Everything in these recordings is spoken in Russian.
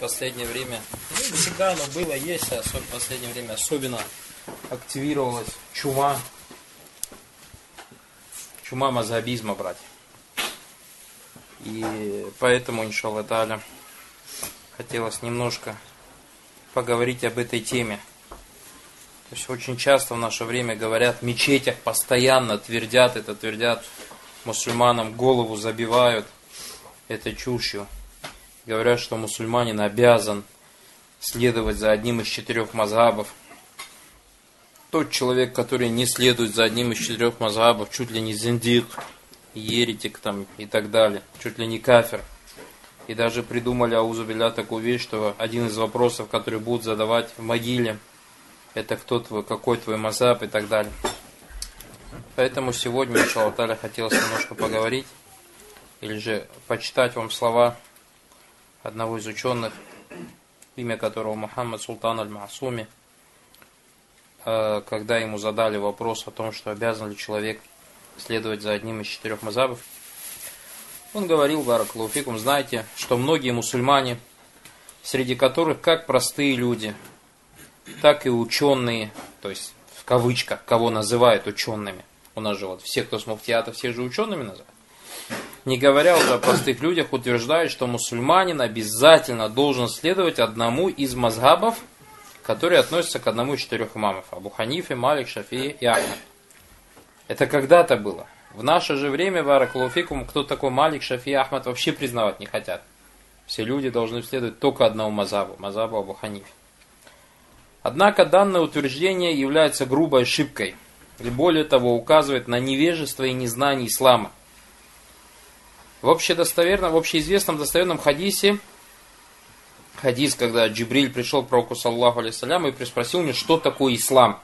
последнее время, ну, всегда оно было, есть, а в последнее время особенно активировалась чума, чума мазабизма, братья. И поэтому, иншаллах таля, хотелось немножко поговорить об этой теме. То есть очень часто в наше время говорят в мечетях, постоянно твердят это, твердят мусульманам, голову забивают этой чушью. Говорят, что мусульманин обязан следовать за одним из четырех мазхабов. Тот человек, который не следует за одним из четырех мазхабов, чуть ли не зиндик, еретик там и так далее, чуть ли не кафир. И даже придумали Аузубиля такую вещь, что один из вопросов, которые будут задавать в могиле, это кто твой, какой твой мазаб и так далее. Поэтому сегодня, иншаллах, хотелось немножко поговорить, или же почитать вам слова одного из ученых, имя которого Мухаммад Султан Аль-Масуми, э, когда ему задали вопрос о том, что обязан ли человек следовать за одним из четырех мазабов, он говорил, Баракулуфикум, знаете, что многие мусульмане, среди которых как простые люди, так и ученые, то есть в кавычках, кого называют учеными, у нас же вот все, кто с муфтиата, все же учеными называют, не говоря уже о простых людях, утверждают, что мусульманин обязательно должен следовать одному из мазгабов, которые относятся к одному из четырех имамов. Абу Ханифе, Малик, Шафи и Ахмад. Это когда-то было. В наше же время, Баракулуфикум, кто такой Малик, Шафи и Ахмад вообще признавать не хотят. Все люди должны следовать только одному мазабу, мазабу Абу Ханифе. Однако данное утверждение является грубой ошибкой, и более того указывает на невежество и незнание ислама. В общедостоверном, в общеизвестном достоверном хадисе, хадис, когда Джибриль пришел к пророку, саллаху алейсалям, и приспросил мне, что такое ислам.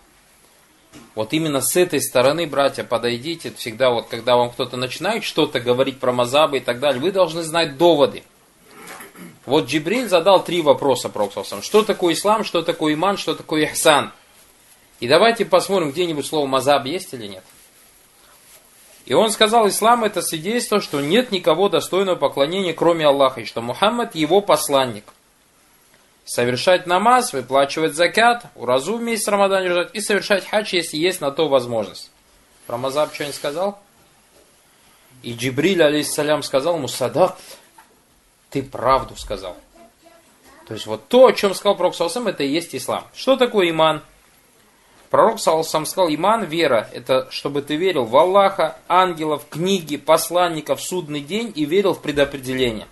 Вот именно с этой стороны, братья, подойдите, всегда вот, когда вам кто-то начинает что-то говорить про мазабы и так далее, вы должны знать доводы. Вот Джибриль задал три вопроса пророку, что такое ислам, что такое иман, что такое ихсан. И давайте посмотрим, где-нибудь слово мазаб есть или нет. И он сказал, ислам это свидетельство, что нет никого достойного поклонения, кроме Аллаха, и что Мухаммад его посланник. Совершать намаз, выплачивать закят, уразу в месяц Рамадан держать и совершать хадж, если есть на то возможность. Про мазаб что не сказал? И Джибриль, алейхиссалям, сказал ему, садак, ты правду сказал. То есть вот то, о чем сказал Пророк это и есть ислам. Что такое иман? Пророк сам сказал, иман, вера, это чтобы ты верил в Аллаха, ангелов, книги, посланников, судный день и верил в предопределение.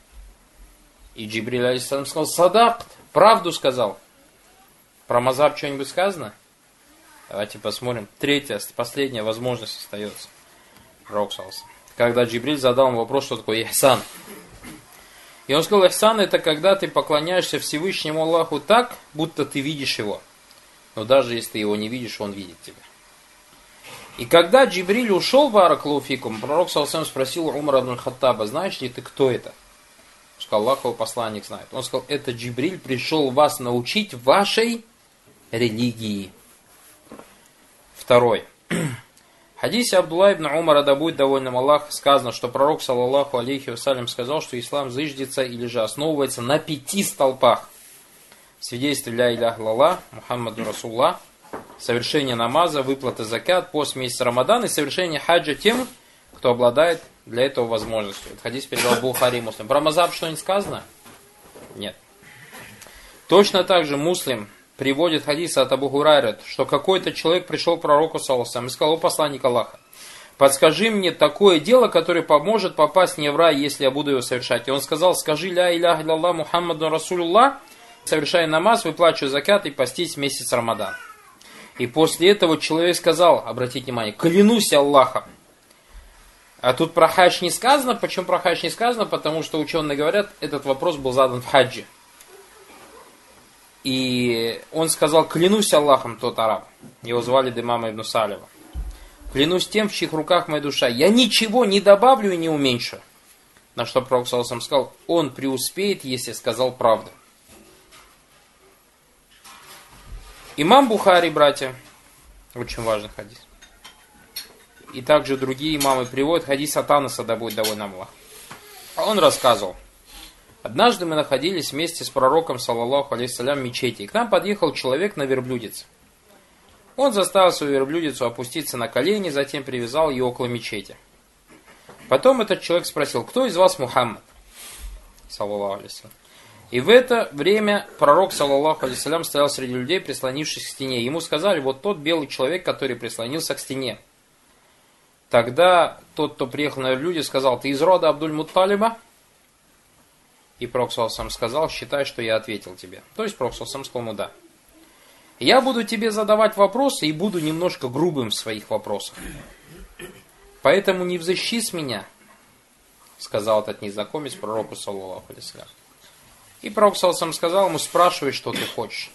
И Джибриль алейсалам сказал, садак, правду сказал. Про мазаб что-нибудь сказано? Давайте посмотрим. Третья, последняя возможность остается. Пророк Когда Джибриль задал ему вопрос, что такое ихсан. И он сказал, ихсан это когда ты поклоняешься Всевышнему Аллаху так, будто ты видишь его. Но даже если ты его не видишь, он видит тебя. И когда Джибриль ушел в Араклуфикум, пророк Салсам спросил Умара Хаттаба, знаешь ли ты, кто это? Сказал, Аллах его посланник знает. Он сказал, это Джибриль пришел вас научить вашей религии. Второй. В хадисе Абдулла ибн Умара, да будет довольным Аллах, сказано, что пророк, саллаллаху алейхи вассалям, сказал, что ислам зыждется или же основывается на пяти столпах свидетельство ля илях лала, Мухаммаду Расулла, совершение намаза, выплата закят, пост месяца Рамадан и совершение хаджа тем, кто обладает для этого возможностью. Это хадис передал Бухари Муслим. Про мазаб что-нибудь сказано? Нет. Точно так же муслим приводит хадис от Абу Хурайрат, что какой-то человек пришел к пророку Саласам и сказал, о посланник Аллаха, подскажи мне такое дело, которое поможет попасть мне в рай, если я буду его совершать. И он сказал, скажи ля илях илlallah Мухаммаду Расулуллах, совершая намаз, выплачивая закат и постить месяц Рамадан. И после этого человек сказал, обратите внимание, клянусь Аллахом. А тут про хадж не сказано. Почему про хадж не сказано? Потому что ученые говорят, этот вопрос был задан в хаджи. И он сказал, клянусь Аллахом, тот араб. Его звали Димама Ибн Салева. Клянусь тем, в чьих руках моя душа. Я ничего не добавлю и не уменьшу. На что Пророк сказал, он преуспеет, если сказал правду. Имам Бухари, братья, очень важный хадис. И также другие имамы приводят хадис от Анаса, да будет довольно Аллах. Он рассказывал, Однажды мы находились вместе с пророком, саллаллаху алейхиссалям, в мечети, и к нам подъехал человек на верблюдице. Он заставил свою верблюдицу опуститься на колени, затем привязал ее около мечети. Потом этот человек спросил, кто из вас Мухаммад? Саллаллаху алейхиссалям. И в это время пророк, саллаллаху алейхиссалям, стоял среди людей, прислонившись к стене. Ему сказали, вот тот белый человек, который прислонился к стене. Тогда тот, кто приехал на верблюде, сказал, ты из рода Абдуль-Мутталиба? И Пророк сам сказал, считай, что я ответил тебе. То есть Пророк сам сказал ему да. Я буду тебе задавать вопросы и буду немножко грубым в своих вопросах. Поэтому не взыщи с меня, сказал этот незнакомец пророку, саллаллаху алейсалям. И пророк сам сказал ему, спрашивай, что ты хочешь.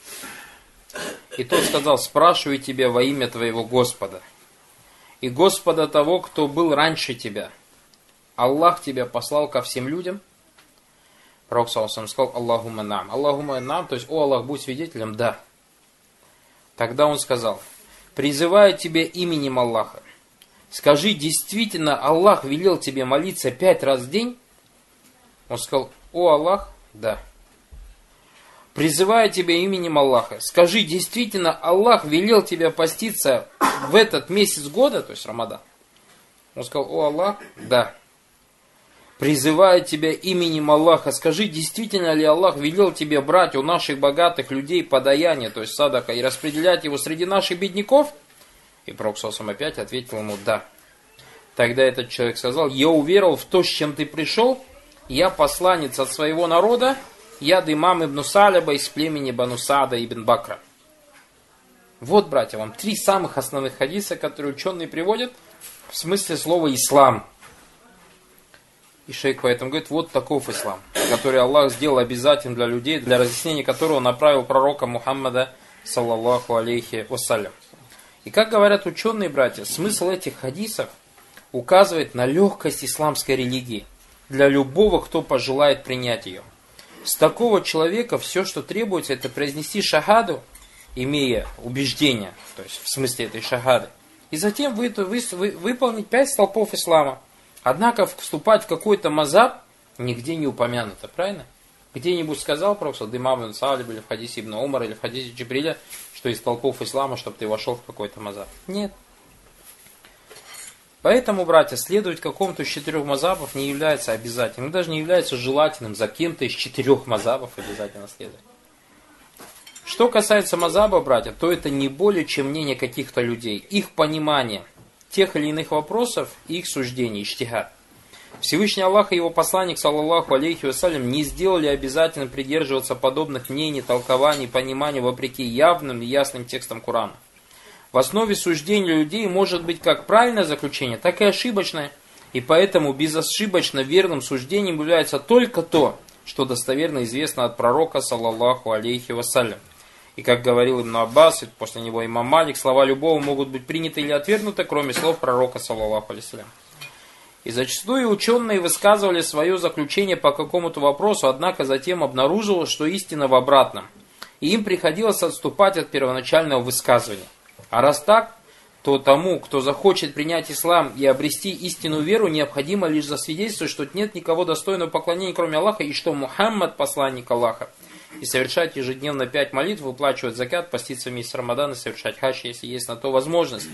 И тот сказал, спрашивай тебя во имя твоего Господа. И Господа того, кто был раньше тебя. Аллах тебя послал ко всем людям – Пророк Саусам сказал Аллахума нам. Аллахума нам, то есть, о Аллах, будь свидетелем, да. Тогда он сказал, призываю тебя именем Аллаха. Скажи, действительно Аллах велел тебе молиться пять раз в день? Он сказал, о Аллах, да. Призываю тебя именем Аллаха. Скажи, действительно Аллах велел тебя поститься в этот месяц года, то есть Рамадан? Он сказал, о Аллах, да призывает тебя именем Аллаха. Скажи, действительно ли Аллах велел тебе брать у наших богатых людей подаяние, то есть садака, и распределять его среди наших бедняков? И Пророк опять ответил ему «да». Тогда этот человек сказал, я уверовал в то, с чем ты пришел, я посланец от своего народа, я Димам ибн Салиба из племени Банусада ибн Бакра. Вот, братья, вам три самых основных хадиса, которые ученые приводят в смысле слова «ислам». И шейх поэтому говорит, вот таков ислам, который Аллах сделал обязательным для людей, для разъяснения которого направил пророка Мухаммада, саллаллаху алейхи вассалям. И как говорят ученые братья, смысл этих хадисов указывает на легкость исламской религии для любого, кто пожелает принять ее. С такого человека все, что требуется, это произнести шахаду, имея убеждение, то есть в смысле этой шахады, и затем вы, вы, вы, выполнить пять столпов ислама – Однако вступать в какой-то мазаб нигде не упомянуто, правильно? Где-нибудь сказал просто Димам ибн Салиб или в хадисе Ибн Умар или в хадисе Джибриля, что из толпов ислама, чтобы ты вошел в какой-то мазаб. Нет. Поэтому, братья, следовать какому-то из четырех мазабов не является обязательным. Даже не является желательным за кем-то из четырех мазабов обязательно следовать. Что касается мазаба, братья, то это не более чем мнение каких-то людей. Их понимание – тех или иных вопросов и их суждений, иштихад. Всевышний Аллах и его посланник, саллаллаху алейхи вассалям, не сделали обязательно придерживаться подобных мнений, толкований, пониманий вопреки явным и ясным текстам Корана. В основе суждений людей может быть как правильное заключение, так и ошибочное. И поэтому безошибочно верным суждением является только то, что достоверно известно от пророка, саллаллаху алейхи вассалям. И как говорил Ибн Аббас, и после него имам Малик, слова любого могут быть приняты или отвергнуты, кроме слов пророка, саллаллаху алейсалям. И зачастую ученые высказывали свое заключение по какому-то вопросу, однако затем обнаружилось, что истина в обратном. И им приходилось отступать от первоначального высказывания. А раз так, то тому, кто захочет принять ислам и обрести истинную веру, необходимо лишь засвидетельствовать, что нет никого достойного поклонения, кроме Аллаха, и что Мухаммад посланник Аллаха и совершать ежедневно пять молитв, выплачивать закят, поститься в месяц Рамадана, совершать хадж, если есть на то возможность.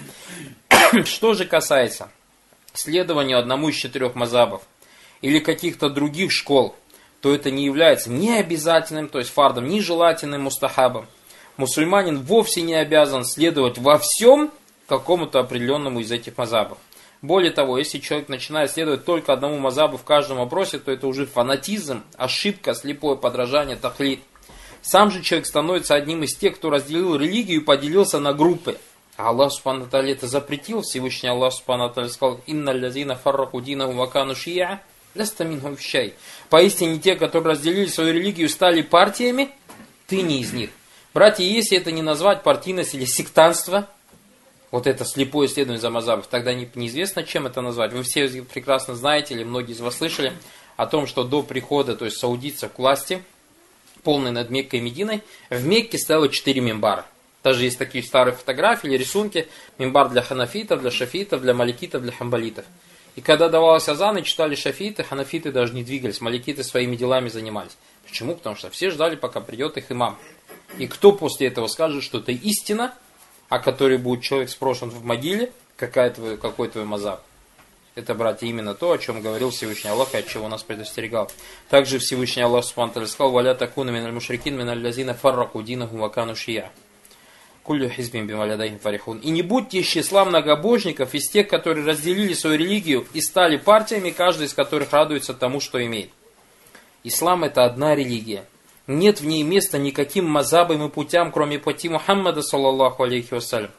Что же касается следования одному из четырех мазабов или каких-то других школ, то это не является ни обязательным, то есть фардом, ни желательным мустахабом. Мусульманин вовсе не обязан следовать во всем какому-то определенному из этих мазабов. Более того, если человек начинает следовать только одному мазабу в каждом вопросе, то это уже фанатизм, ошибка, слепое подражание, тахлид. Сам же человек становится одним из тех, кто разделил религию и поделился на группы. А Аллах Субхану это запретил. Всевышний Аллах Субхану сказал, «Инна лязина фарраку динаху вакану шия, ляста минхум щай». Поистине те, которые разделили свою религию, стали партиями, ты не из них. Братья, если это не назвать партийность или сектанство, вот это слепое исследование за Мазабов, тогда не, неизвестно, чем это назвать. Вы все прекрасно знаете, или многие из вас слышали, о том, что до прихода, то есть саудитцев к власти, полной над Меккой и Мединой, в Мекке стояло четыре мембара. Даже есть такие старые фотографии или рисунки, мембар для ханафитов, для шафитов, для маликитов, для хамбалитов. И когда давалась азан и читали шафиты, ханафиты даже не двигались, маликиты своими делами занимались. Почему? Потому что все ждали, пока придет их имам. И кто после этого скажет, что это истина, о которой будет человек спрошен в могиле, какая твой, какой твой мазаб? Это, братья, именно то, о чем говорил Всевышний Аллах и от чего нас предостерегал. Также Всевышний Аллах Субхану сказал, «Валя такуна миналь мушрикин миналь лазина фарраку динаху вакану шия». Фарихун. И не будьте из числа многобожников, из тех, которые разделили свою религию и стали партиями, каждый из которых радуется тому, что имеет. Ислам это одна религия. Нет в ней места никаким мазабам и путям, кроме пути Мухаммада, саллаллаху алейхи вассалям.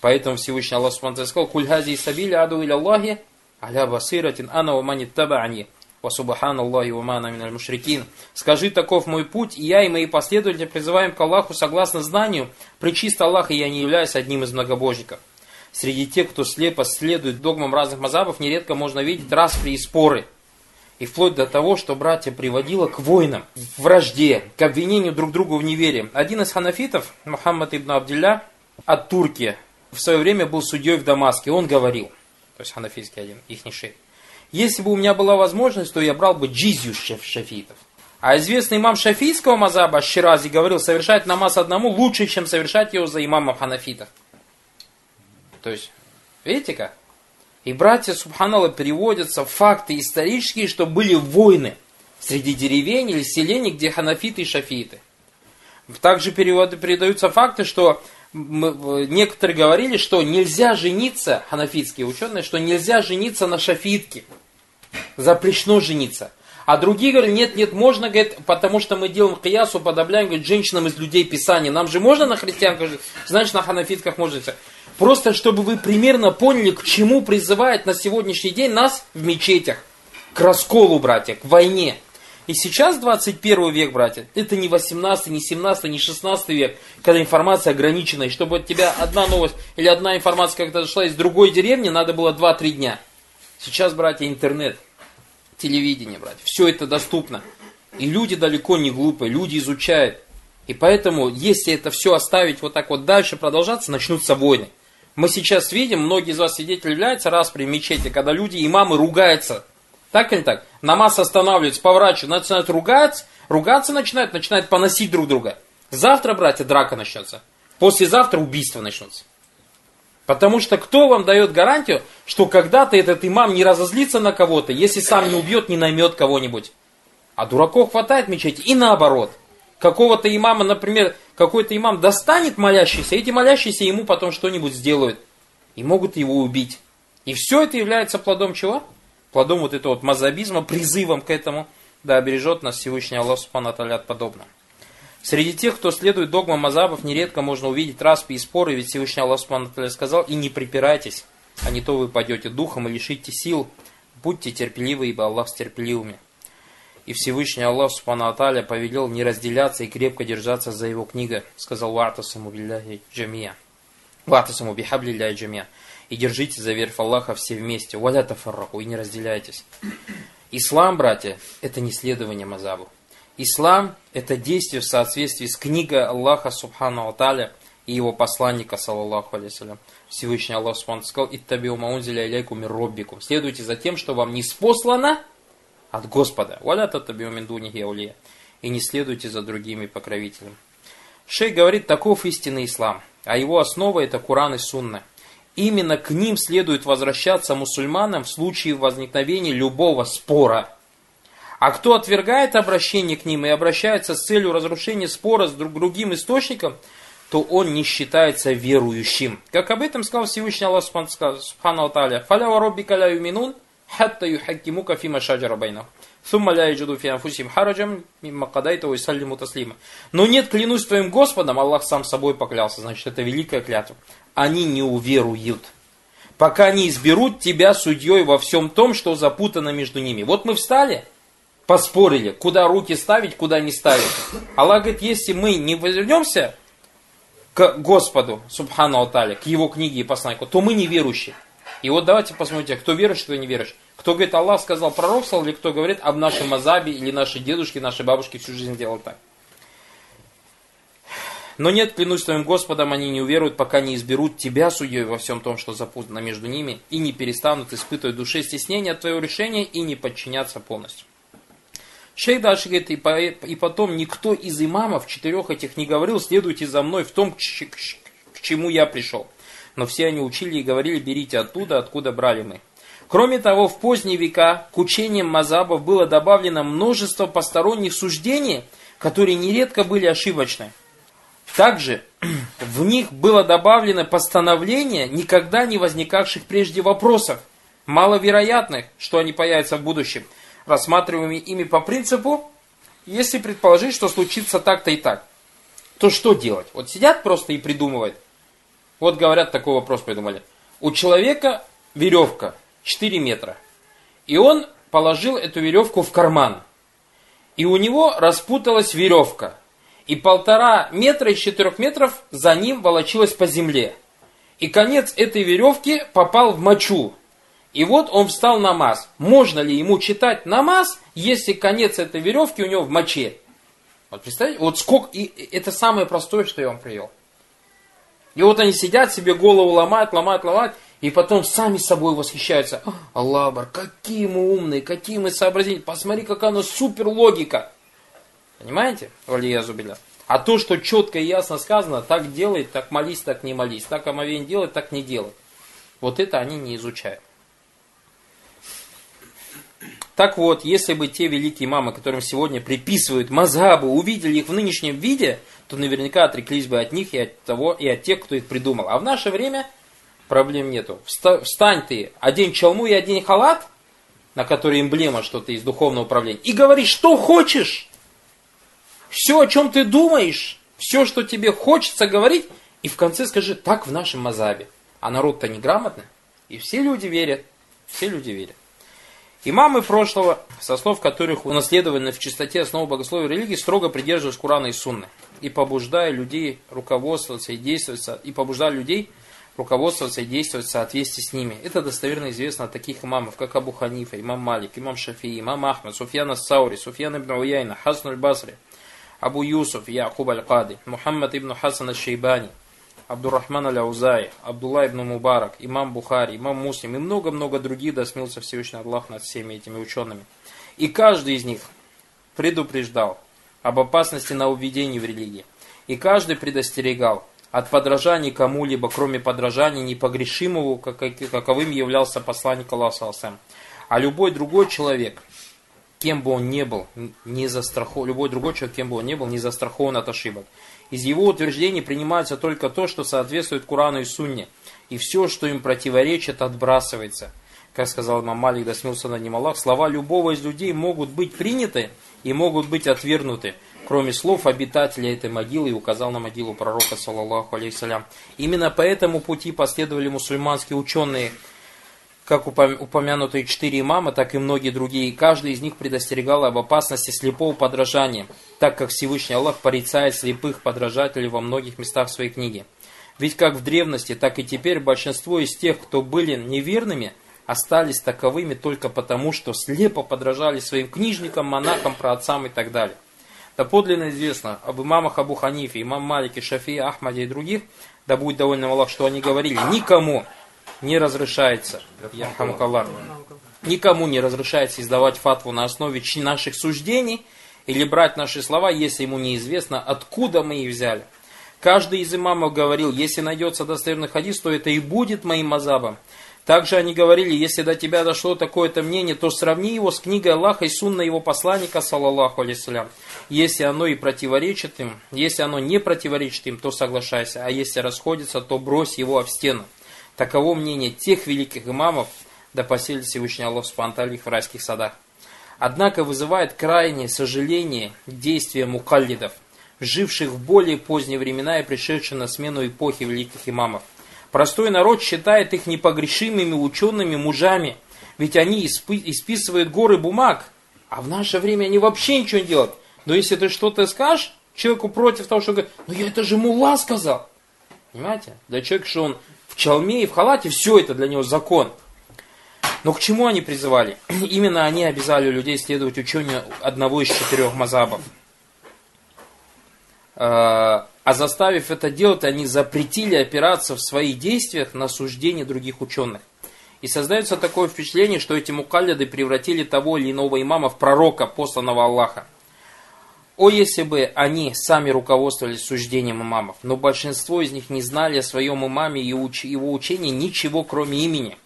Поэтому Всевышний Аллах Субхану сказал, «Куль хази сабили аду иля Аллахи, аля басиратин ана ва мани табаани, ва субхан Аллахи ва мана миналь мушрикин». Скажи, таков мой путь, и я и мои последователи призываем к Аллаху согласно знанию, причист Аллах, и я не являюсь одним из многобожников. Среди тех, кто слепо следует догмам разных мазабов, нередко можно видеть распри и споры – и вплоть до того, что братья приводило к войнам, в вражде, к обвинению друг другу в неверии. Один из ханафитов, Мухаммад ибн Абдилля, от Турки, в свое время был судьей в Дамаске. Он говорил, то есть ханафийский один, их шейх, если бы у меня была возможность, то я брал бы джизью шафитов. А известный имам шафийского мазаба Ширази говорил, совершать намаз одному лучше, чем совершать его за имамом ханафитов. То есть, видите как? И братья Субханала переводятся факты исторические, что были войны среди деревень или селений, где ханафиты и шафиты. Также переводы, передаются факты, что мы, некоторые говорили, что нельзя жениться, ханафитские ученые, что нельзя жениться на шафитке. Запрещено жениться. А другие говорят, нет, нет, можно, говорит, потому что мы делаем киясу, подобляем, говорит, женщинам из людей Писания. Нам же можно на христианках, значит, на ханафитках можно. Просто чтобы вы примерно поняли, к чему призывает на сегодняшний день нас в мечетях. К расколу, братья, к войне. И сейчас 21 век, братья, это не 18, не 17, не 16 век, когда информация ограничена, и чтобы от тебя одна новость или одна информация как-то зашла из другой деревни, надо было 2-3 дня. Сейчас, братья, интернет, телевидение, братья, все это доступно. И люди далеко не глупые, люди изучают. И поэтому, если это все оставить вот так вот дальше продолжаться, начнутся войны. Мы сейчас видим, многие из вас свидетели являются распри в мечети, когда люди, имамы ругаются. Так или так? Намаз останавливается, поворачивают, начинают ругаться, ругаться начинают, начинают поносить друг друга. Завтра, братья, драка начнется. Послезавтра убийство начнется. Потому что кто вам дает гарантию, что когда-то этот имам не разозлится на кого-то, если сам не убьет, не наймет кого-нибудь. А дураков хватает в мечети и наоборот – какого-то имама, например, какой-то имам достанет молящийся, эти молящиеся ему потом что-нибудь сделают. И могут его убить. И все это является плодом чего? Плодом вот этого вот мазабизма, призывом к этому. Да, бережет нас Всевышний Аллах Субхану от подобного. Среди тех, кто следует догмам мазабов, нередко можно увидеть распи и споры, ведь Всевышний Аллах Субхану сказал, и не припирайтесь, а не то вы пойдете духом и лишите сил. Будьте терпеливы, ибо Аллах с терпеливыми. И Всевышний Аллах Субхану Аталя повелел не разделяться и крепко держаться за его книга. Сказал Ватасаму билляхи джамия. Ватасаму бихаблилляхи джамия. И держите за верфь Аллаха все вместе. Валя тафарраху. И не разделяйтесь. Ислам, братья, это не следование мазабу. Ислам – это действие в соответствии с книгой Аллаха Субхану Аталя и его посланника, саллаллаху алейсалям. Всевышний Аллах Субхану сказал, «Иттабиу маунзиля иляйкум мир Следуйте за тем, что вам не спослано – от Господа. Валя таубиуминдуни И не следуйте за другими покровителями. Шей говорит, таков истинный ислам, а его основа это Куран и Сунна. Именно к ним следует возвращаться мусульманам в случае возникновения любого спора. А кто отвергает обращение к ним и обращается с целью разрушения спора с друг другим источником, то он не считается верующим. Как об этом сказал Всевышний Аллах Субхану Аталя. «Фаля ва каля юминун, حتى يحكموك فيما شجر بينهم ثم لا يجدوا في أنفسهم حرجا مما قضيت ويسلموا تسليما. Но нет, клянусь твоим Господом, Аллах сам собой поклялся, значит это великая клятва. Они не уверуют, пока не изберут тебя судьей во всем том, что запутано между ними. Вот мы встали, поспорили, куда руки ставить, куда не ставить. Аллах говорит, если мы не вернемся к Господу, Субхану Алталя, к Его книге и посланнику, то мы неверующие. И вот давайте посмотрите, кто верующий, кто не верующий. Кто говорит, Аллах сказал, пророк сказал, или кто говорит об нашем мазабе, или наши дедушки, наши бабушки всю жизнь делали так. Но нет, клянусь твоим Господом, они не уверуют, пока не изберут тебя судьей во всем том, что запутано между ними, и не перестанут испытывать душе стеснения от твоего решения и не подчиняться полностью. Шейх дальше говорит, и, по, и потом никто из имамов четырех этих не говорил, следуйте за мной в том, к, к, к чему я пришел. Но все они учили и говорили, берите оттуда, откуда брали мы. Кроме того, в поздние века к учениям мазабов было добавлено множество посторонних суждений, которые нередко были ошибочны. Также в них было добавлено постановление никогда не возникавших прежде вопросов, маловероятных, что они появятся в будущем – рассматриваемыми ими по принципу, если предположить, что случится так-то и так, то что делать? Вот сидят просто и придумывают. Вот говорят, такой вопрос придумали. У человека веревка 4 метра. И он положил эту веревку в карман. И у него распуталась веревка. И полтора метра из четырех метров за ним волочилась по земле. И конец этой веревки попал в мочу. И вот он встал намаз. Можно ли ему читать намаз, если конец этой веревки у него в моче? Вот представьте, вот сколько, и это самое простое, что я вам привел. И вот они сидят, себе голову ломают, ломают, ломают, и потом сами собой восхищаются. Аллах, какие мы умные, какие мы сообразительные. Посмотри, какая у нас супер логика. Понимаете? Валия Зубиля. А то, что четко и ясно сказано, так делай, так молись, так не молись. Так омовение делай, так не делай. Вот это они не изучают. Так вот, если бы те великие мамы, которым сегодня приписывают мазабы, увидели их в нынешнем виде, то наверняка отреклись бы от них и от того, и от тех, кто их придумал. А в наше время проблем нету. Встань ты, одень чалму и одень халат, на который эмблема что-то из духовного управления, и говори, что хочешь. Все, о чем ты думаешь, все, что тебе хочется говорить, и в конце скажи, так в нашем мазабе. А народ-то неграмотный, и все люди верят. Все люди верят. Имамы прошлого, со слов которых унаследованы в чистоте основы богословия и религии, строго придерживались Курана и Сунны. И побуждая людей руководствоваться и действовать, и побуждая людей руководствоваться и действовать в соответствии с ними. Это достоверно известно от таких имамов, как Абу Ханифа, имам Малик, имам Шафи, имам Ахмад, Суфьян Ас-Саури, Суфьян ибн Уяйна, Хасан аль-Басри, Абу Юсуф, Якуб аль-Кади, Мухаммад ибн Хасан аль-Шейбани, Абдуррахман Аляузай, Абдулла ибн Мубарак, имам Бухари, имам Муслим и много-много других досмился Всевышний Аллах над всеми этими учеными. И каждый из них предупреждал об опасности на уведении в религии. И каждый предостерегал от подражания кому-либо, кроме подражания непогрешимого, каковым являлся посланник Аллаха. А любой другой человек, кем бы он ни был, не застрахован, любой другой человек, кем бы он ни был, не застрахован от ошибок. Из его утверждений принимается только то, что соответствует Курану и Сунне, и все, что им противоречит, отбрасывается. Как сказал имам Малик, да смелся на ним Аллах, слова любого из людей могут быть приняты и могут быть отвергнуты, кроме слов обитателя этой могилы, и указал на могилу пророка, саллаллаху алейхиссалям. Именно по этому пути последовали мусульманские ученые, как упомянутые четыре имама, так и многие другие. Каждый из них предостерегал об опасности слепого подражания, так как Всевышний Аллах порицает слепых подражателей во многих местах своей книги. Ведь как в древности, так и теперь большинство из тех, кто были неверными, остались таковыми только потому, что слепо подражали своим книжникам, монахам, праотцам и так далее. Да подлинно известно об имамах Абу Ханифе, имам Малике, Шафии, Ахмаде и других, да будет довольно Аллах, что они говорили, никому не разрешается, никому не разрешается издавать фатву на основе наших суждений или брать наши слова, если ему неизвестно, откуда мы их взяли. Каждый из имамов говорил, если найдется достоверный хадис, то это и будет моим мазабом. Также они говорили, если до тебя дошло такое-то мнение, то сравни его с книгой Аллаха и сунна его посланника, саллаллаху алейсалям. Если оно и противоречит им, если оно не противоречит им, то соглашайся, а если расходится, то брось его в стену. Таково мнение тех великих имамов, да поселит Всевышний Аллах Субтитры в райских садах. Однако вызывает крайнее сожаление действия мукаллидов, живших в более поздние времена и пришедших на смену эпохи великих имамов. Простой народ считает их непогрешимыми учеными мужами, ведь они исписывают горы бумаг, а в наше время они вообще ничего не делают. Но если ты что-то скажешь, человеку против того, что говорит, ну я это же мула сказал. Понимаете? Для человека, что он в чалме и в халате, все это для него закон. Но к чему они призывали? Именно они обязали людей следовать учению одного из четырех мазабов. А, А заставив это делать, они запретили опираться в своих действиях на суждения других ученых. И создается такое впечатление, что эти мукалляды превратили того или иного имама в пророка, посланного Аллаха. О, если бы они сами руководствовались суждением имамов, но большинство из них не знали о своем имаме и его учении ничего, кроме имени.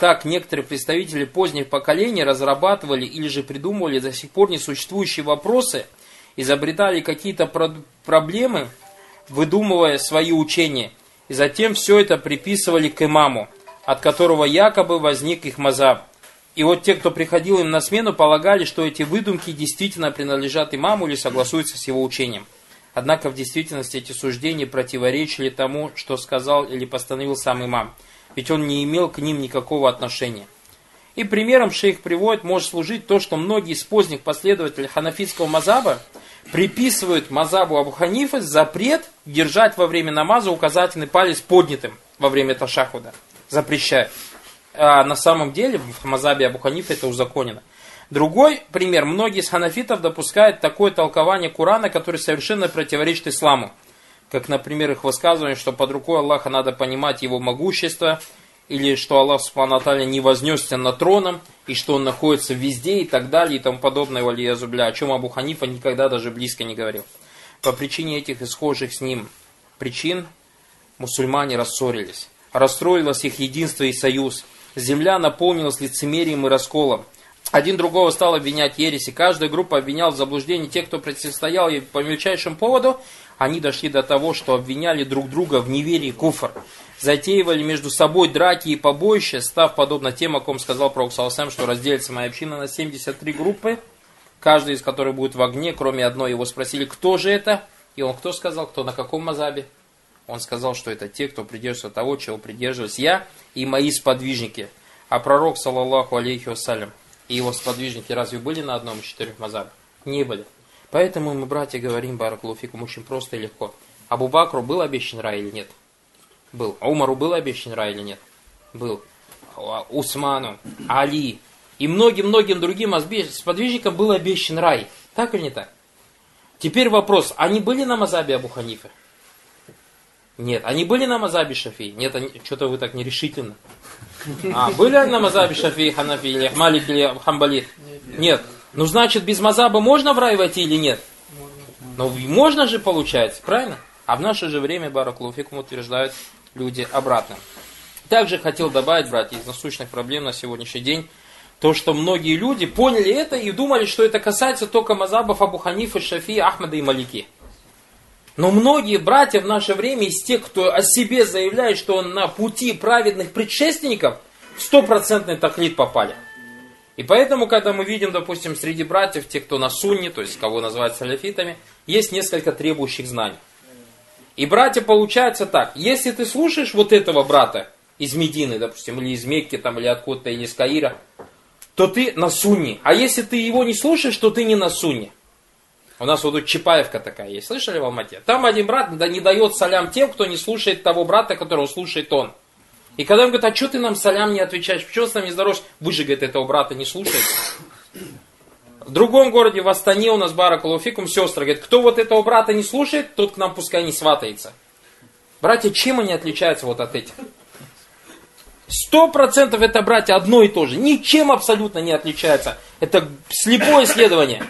Так, некоторые представители поздних поколений разрабатывали или же придумывали до сих пор несуществующие вопросы, изобретали какие-то про проблемы, выдумывая свои учения, и затем все это приписывали к имаму, от которого якобы возник их мазаб. И вот те, кто приходил им на смену, полагали, что эти выдумки действительно принадлежат имаму или согласуются с его учением. Однако в действительности эти суждения противоречили тому, что сказал или постановил сам имам, ведь он не имел к ним никакого отношения. И примером шейх приводит может служить то, что многие из поздних последователей ханафитского мазаба приписывают мазабу Абу Ханифа запрет держать во время намаза указательный палец поднятым во время ташахуда. Запрещают. А на самом деле в Мазабе Абу Ханифа это узаконено. Другой пример. Многие из ханафитов допускают такое толкование Курана, которое совершенно противоречит исламу. Как, например, их высказывание, что под рукой Аллаха надо понимать его могущество, или что Аллах Субхану не вознесся над троном, и что он находится везде, и так далее, и тому подобное, валиязубля, о чем Абу Ханифа никогда даже близко не говорил. По причине этих исхожих с ним причин мусульмане рассорились. Расстроилось их единство и союз – земля наполнилась лицемерием и расколом. Один другого стал обвинять ереси. Каждая группа обвиняла в заблуждении тех, кто противостоял ей по мельчайшему поводу. Они дошли до того, что обвиняли друг друга в неверии куфр. Затеивали между собой драки и побоища, став подобно тем, о ком сказал Пророк Саласам, что разделится моя община на 73 группы, каждая из которых будет в огне, кроме одной. Его спросили, кто же это? И он кто сказал, кто на каком мазабе? Он сказал, что это те, кто придерживается того, чего придерживаюсь я и мои сподвижники. А пророк, саллаллаху алейхи вассалям, и его сподвижники разве были на одном из четырех мазабах? Не были. Поэтому мы, братья, говорим, Баракулуфикум, очень просто и легко. Абу Бакру был обещан рай или нет? Был. А Умару был обещан рай или нет? Был. А Усману, Али и многим-многим другим сподвижникам был обещан рай. Так или не так? Теперь вопрос, они были на Мазабе Абу Ханифы? Нет. Они были на Мазабе Шафи? Нет, они... что-то вы так нерешительно. А, были они на Мазабе Шафи, Ханафи, или Малик, или Хамбали? Нет. Ну, значит, без Мазаба можно в рай войти или нет? Ну, можно же, получается, правильно? А в наше же время, Баракулуфикум, утверждают люди обратно. Также хотел добавить, братья, из насущных проблем на сегодняшний день, то, что многие люди поняли это и думали, что это касается только мазабов Абу Ханифа, Шафи, Ахмада и Малики. Но многие братья в наше время из тех, кто о себе заявляет, что он на пути праведных предшественников, в стопроцентный таклит попали. И поэтому, когда мы видим, допустим, среди братьев, те, кто на сунне, то есть кого называют саляфитами, есть несколько требующих знаний. И братья получается так, если ты слушаешь вот этого брата из Медины, допустим, или из Мекки, там, или откуда-то, или из Каира, то ты на сунне. А если ты его не слушаешь, то ты не на сунне. У нас вот тут Чапаевка такая есть, слышали в Алмате? Там один брат не дает салям тем, кто не слушает того брата, которого слушает он. И когда он говорит, а что ты нам салям не отвечаешь, почему с нами не здороваешь? Вы же, говорит, этого брата не слушаете. В другом городе, в Астане, у нас Баракулуфикум, сестры, говорит, кто вот этого брата не слушает, тот к нам пускай не сватается. Братья, чем они отличаются вот от этих? Сто процентов это братья одно и то же. Ничем абсолютно не отличается. Это слепое исследование.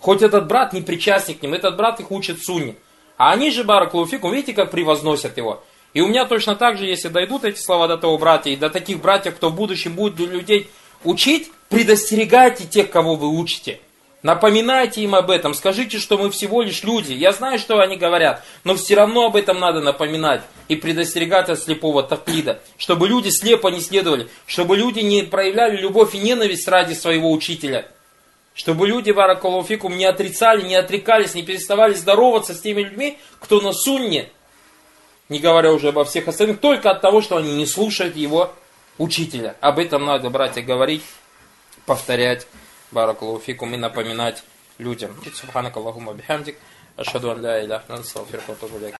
Хоть этот брат не причастник к ним, этот брат их учит сунне. А они же, Баракулуфикум, видите, как превозносят его. И у меня точно так же, если дойдут эти слова до того братья, и до таких братьев, кто в будущем будет людей учить, предостерегайте тех, кого вы учите. Напоминайте им об этом, скажите, что мы всего лишь люди. Я знаю, что они говорят, но все равно об этом надо напоминать и предостерегать от слепого таклида, чтобы люди слепо не следовали, чтобы люди не проявляли любовь и ненависть ради своего учителя. Чтобы люди, баракалуфикум, не отрицали, не отрекались, не переставали здороваться с теми людьми, кто на сунне, не говоря уже обо всех остальных, только от того, что они не слушают его учителя. Об этом надо, братья, говорить, повторять, баракалуфикум, и напоминать людям.